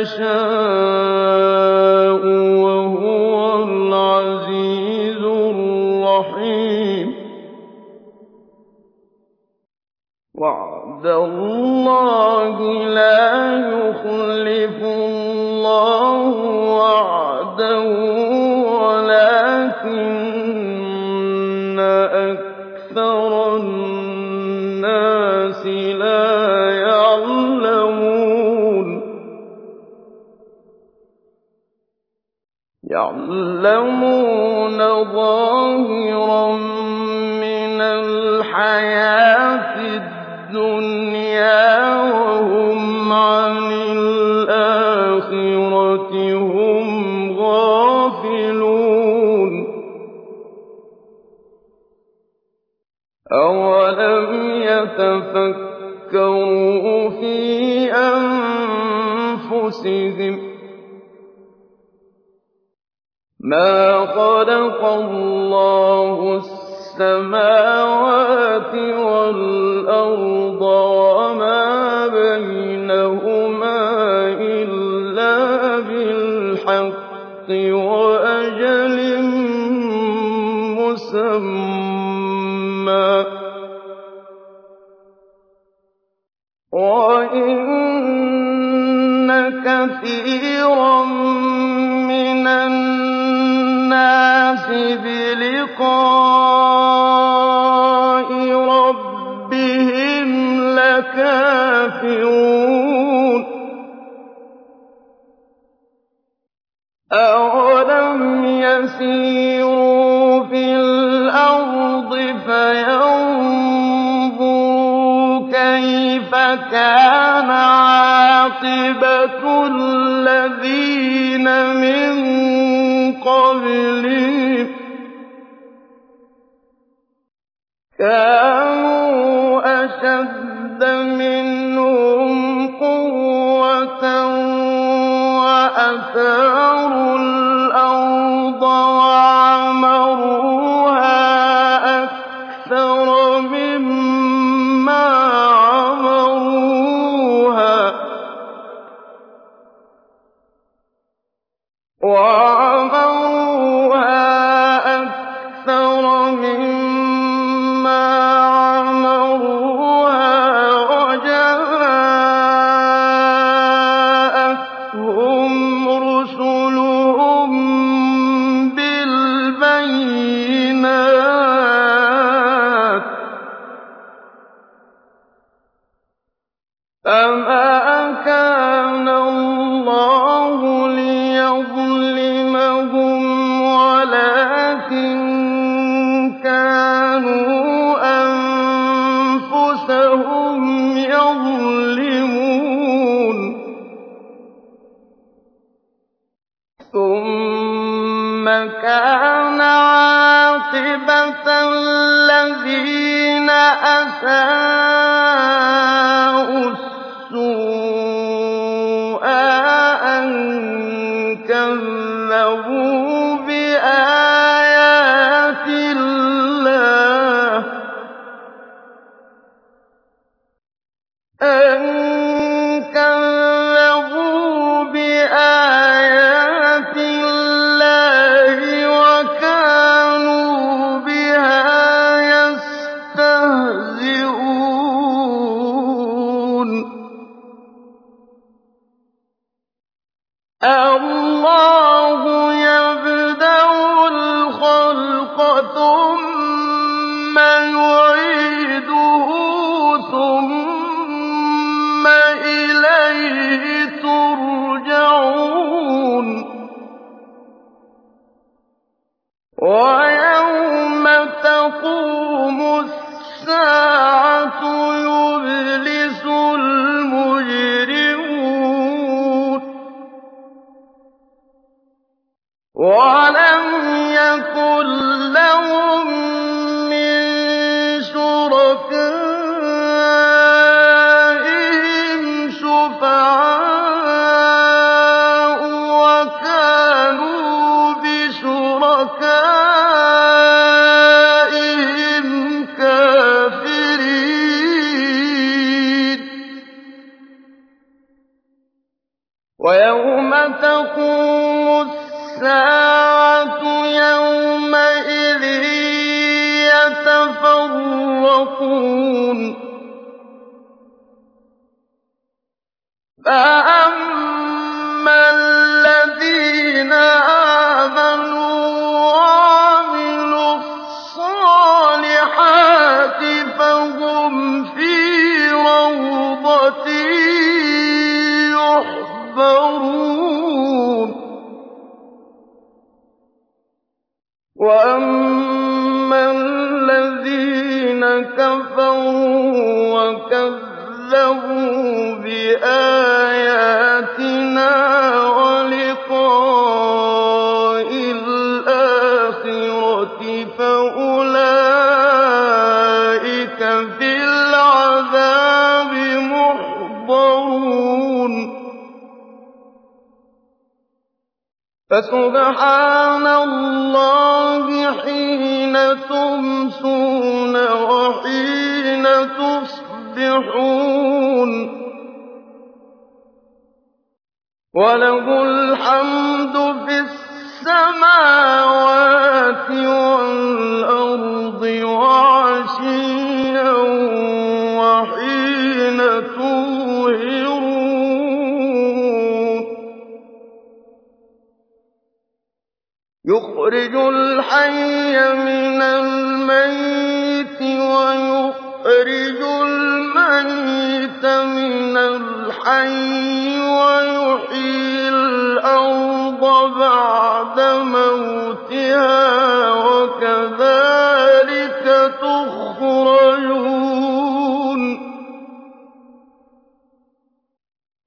يشاء وهو العزيز الرحيم. وعد الله لا يخلف الله وعده يعلمون ظاهرا من الحياة الدنيا وهم عن الآخرة هم غافلون. أولم يتفكروا في أنفسهم ما خلق الله السماوات والأرض وما بينهما إلا بالحق وأجل مسمى عاقبة الذين من قبلهم كانوا أشد منهم قوة وأثاروا كان عاقبة الذين أساءوا يَعْلَمُونَ السماء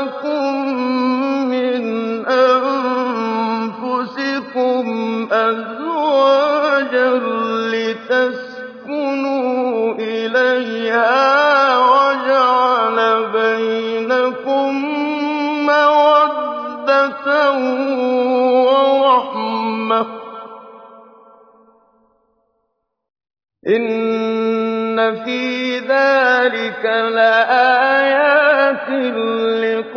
لَكُم مِّنْ أَنفُسِكُمْ أَزْوَاجًا لِّتَسْكُنُوا إِلَيْهَا وَجَعَلَ بَيْنَكُم مَّوَدَّةً وَرَحْمَةً ۚ إِنَّ فِي ذَٰلِكَ لَآيَاتٍ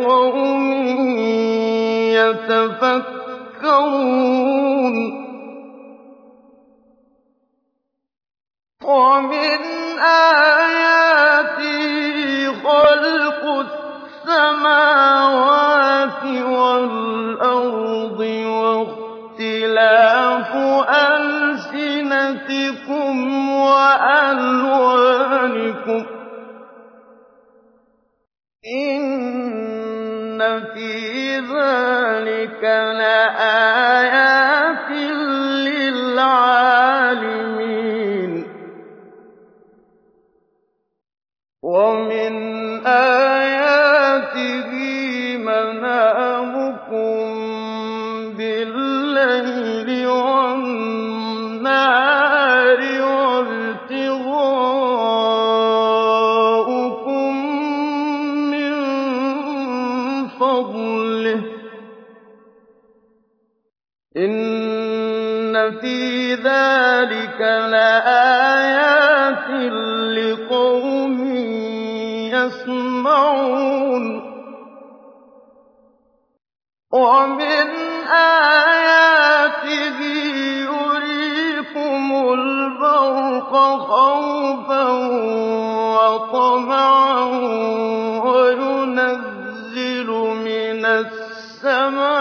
قَوْمٍ يَتَفَكَّرُونَ. وَمِنْ آيَاتِهِ خَلْقُ السَّمَاوَاتِ وَالْأَرْضِ وَاخْتِلَافُ أَلْسِنَتِكُمْ وَأَلْوَانِكُمْ. فِي ذَٰلِكَ لَآيَةً ذَٰلِكَ لَآيَاتٍ لِّقَوْمٍ يَسْمَعُونَ وَمِنْ آيَاتِهِ يُرِيكُمُ الْبَرْقَ خَوْفًا وَطَمَعًا وَيُنَزِّلُ مِنَ السَّمَاءِ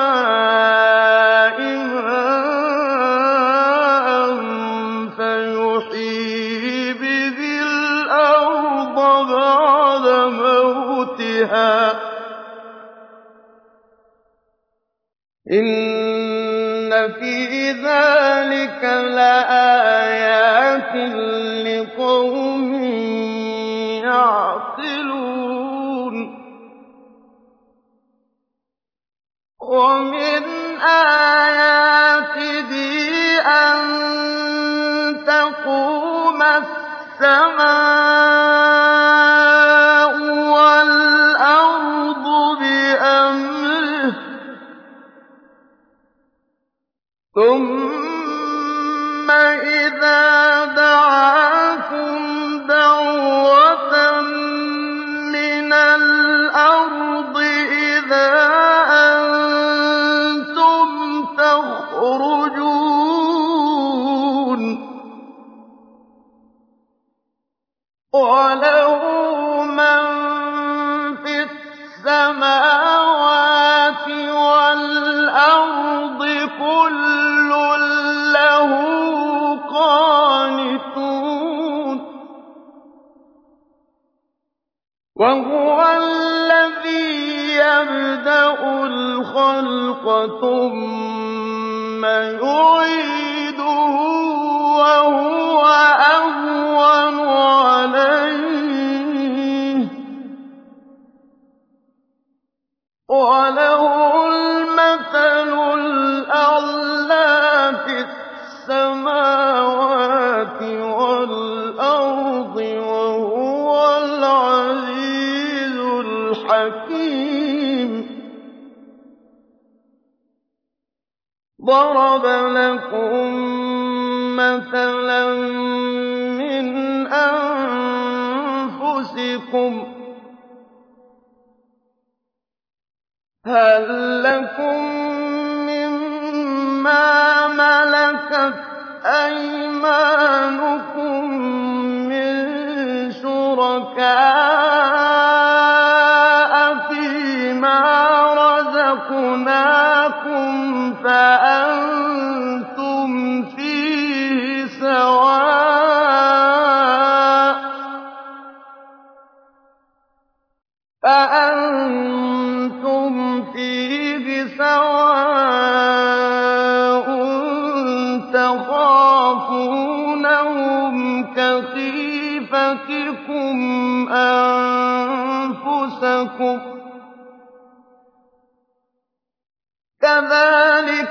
الْخَلْقَ ضَرَبَ لَكُم مَّثَلًا مِّنْ أَنفُسِكُمْ ۖ هَل لَّكُم مِّمَّا مَلَكَتْ أَيْمَانُكُم مِّن شُرَكَاءَ فِيمَا رَزَقْنَاكُمْ فَأَنتُمْ فِيهِ سَوَاءٌ تَخَافُونَهُمْ كَخِيفَتِكُمْ أَنفُسَكُمْ ۚ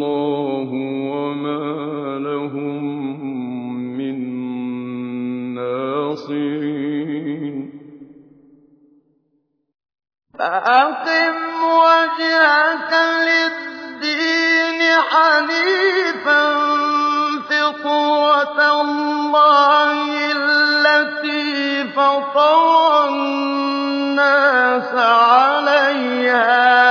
ۖ فَأَقِمْ وَجْهَكَ لِلدِّينِ حَنِيفًا فِطْرَتَ اللَّهِ الَّتِي فَطَرَ النَّاسَ عَلَيْهَا ۚ.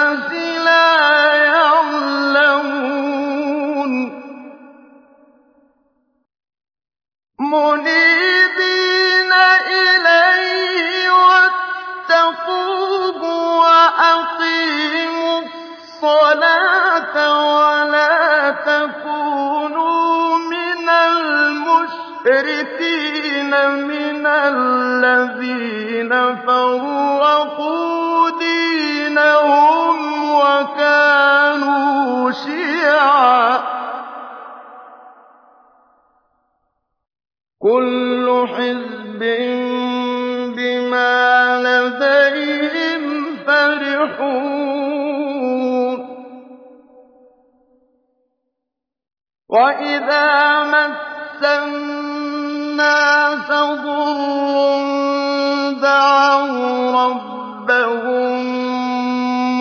مُشْرِكِينَ مِنَ الَّذِينَ فَرَّقُوا دِينَهُمْ وَكَانُوا شِيَعًا ۖ. كُلُّ حِزْبٍ بِمَا لَدَيْهِمْ فَرِحُونَ. وَإِذَا مَسَّ النَّاسَ ضُرٌّ دَعَوْا رَبَّهُم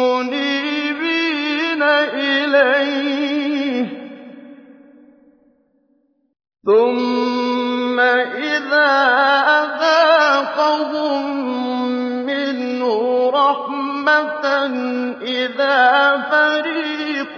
مُّنِيبِينَ إِلَيْهِ ثُمَّ إِذَا أَذَاقَهُم مِّنْهُ رَحْمَةً إِذَا فَرِيقٌ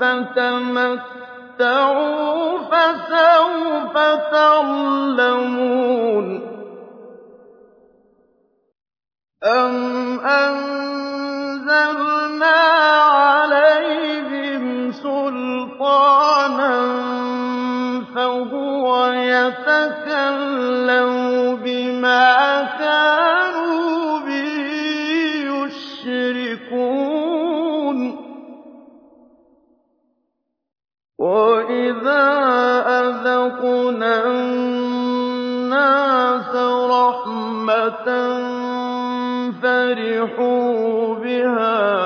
فَتَمَتَّعُوا فَسَوْفَ تَعْلَمُونَ أَمْ أَنزَلْنَا عَلَيْهِمْ سُلْطَانًا فَهُوَ يَتَكَلَّمُ بِمَا كَانُوا فَرِحُوا بِهَا ۖ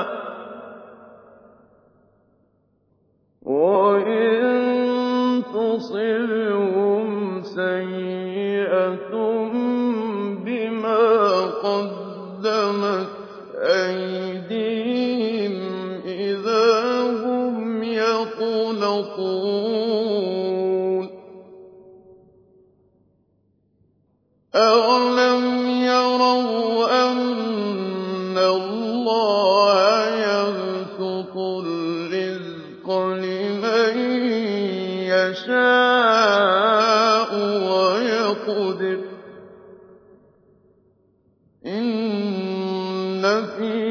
إِنَّ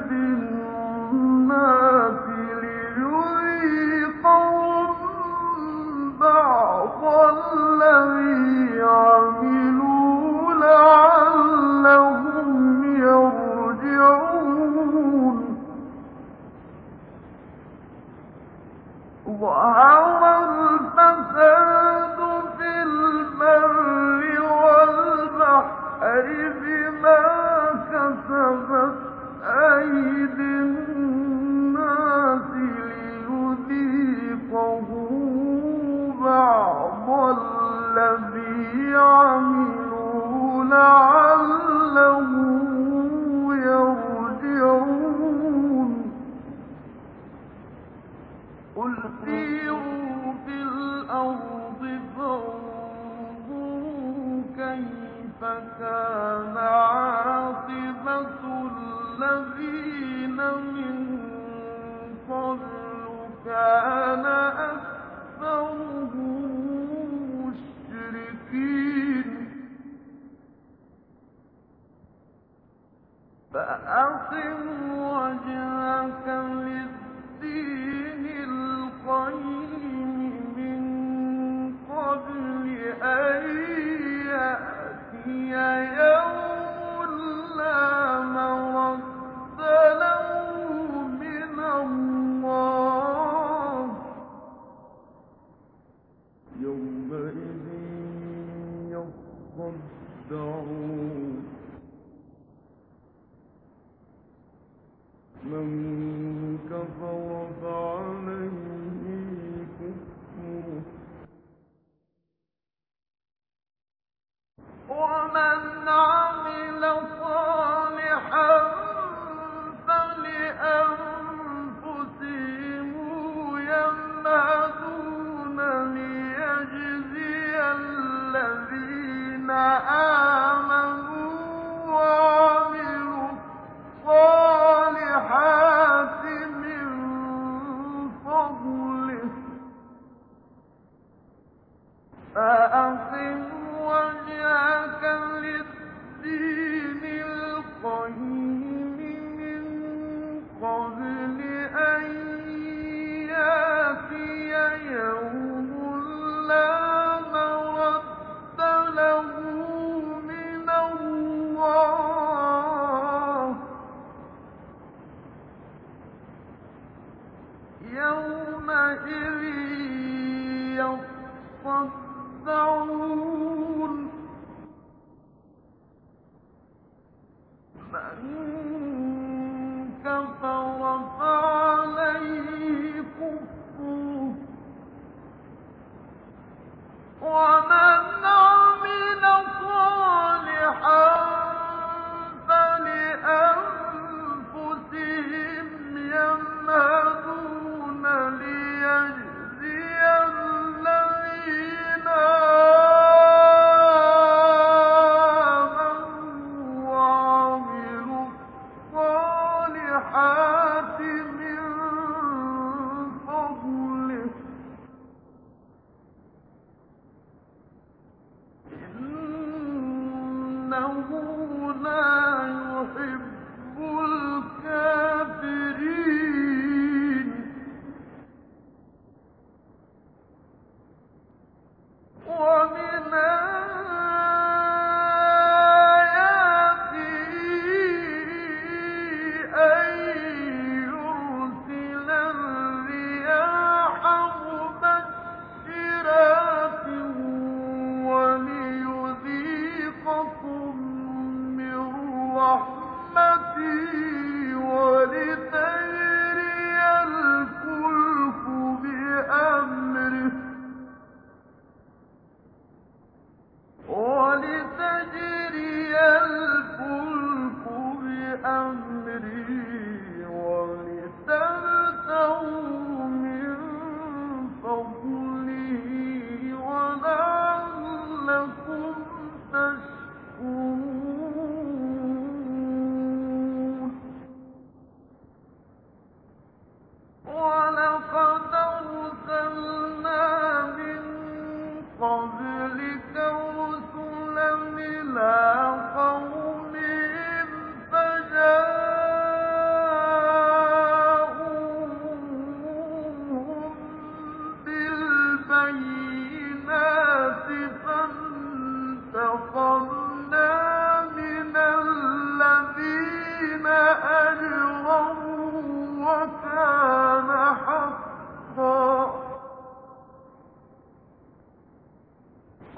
فأقم وجهك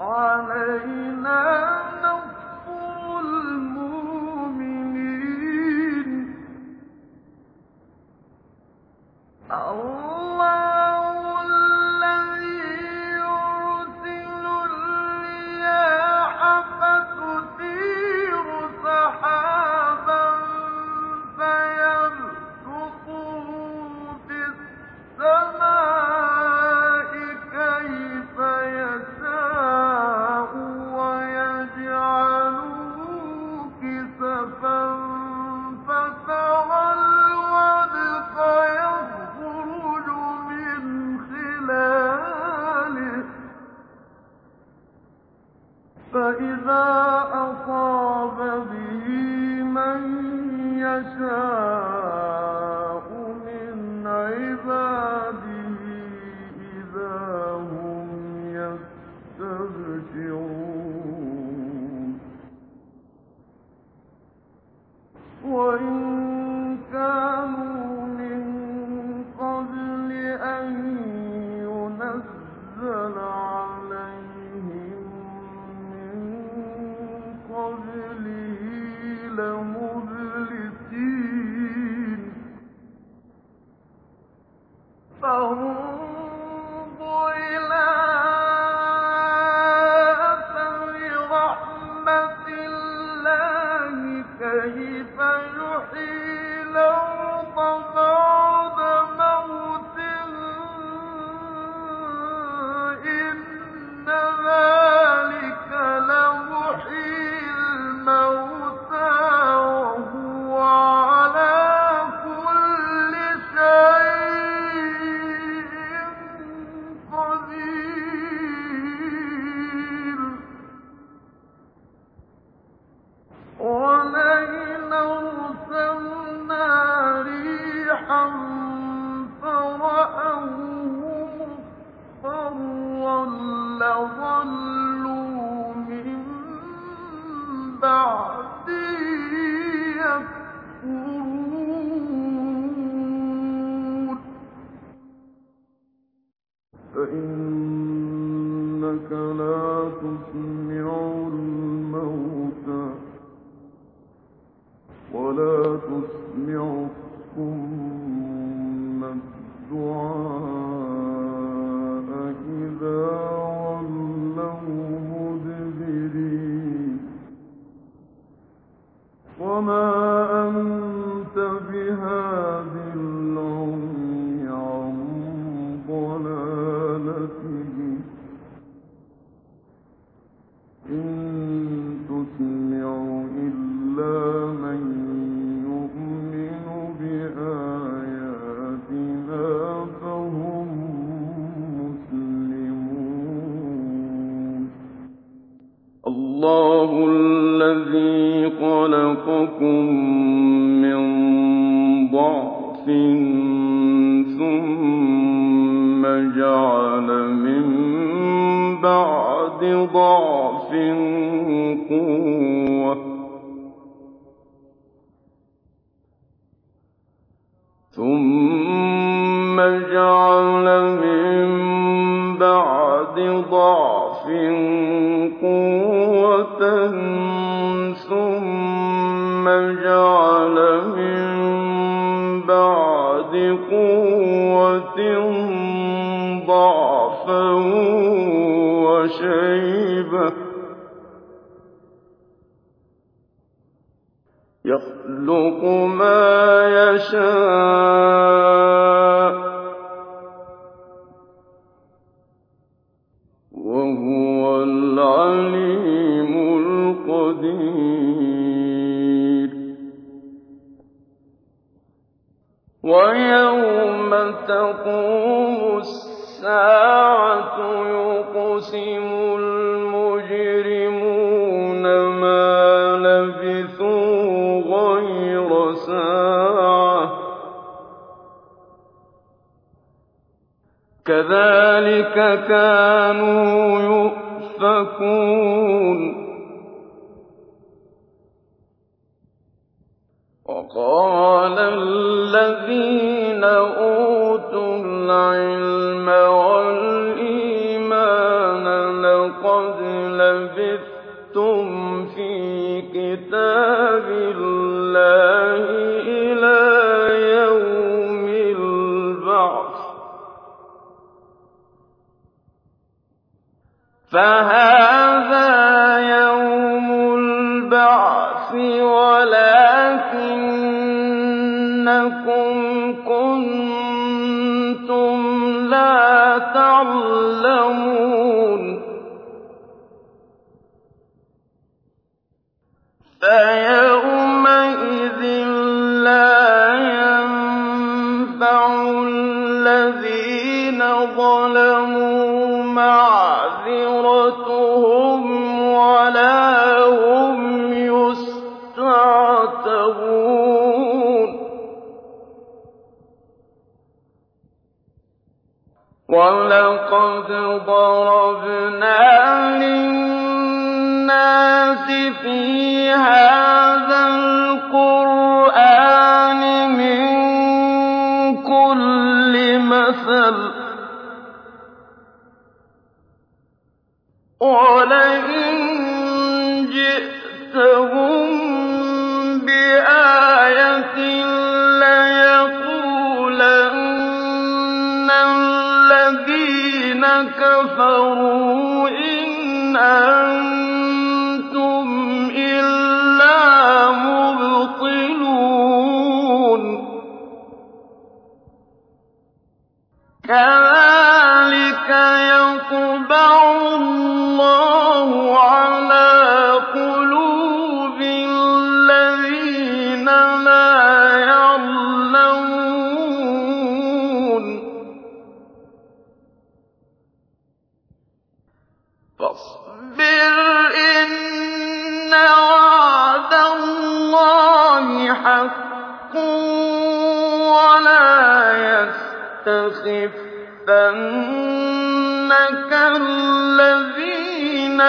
عَلَيْنَا تَقُومُ السَّاعَةُ يُقْسِمُ الْمُجْرِمُونَ مَا لَبِثُوا غَيْرَ سَاعَةٍ ۚ. كَذَٰلِكَ فَهَٰذَا فِي هَٰذَا الْقُرْآنِ مِن كُلِّ مَثَلٍ ۚ. جِئْتَهُم بِآيَةٍ لَّيَقُولَنَّ الَّذِينَ كَفَرُوا إِنْ يَسْتَخِفَّنَّكَ الَّذِينَ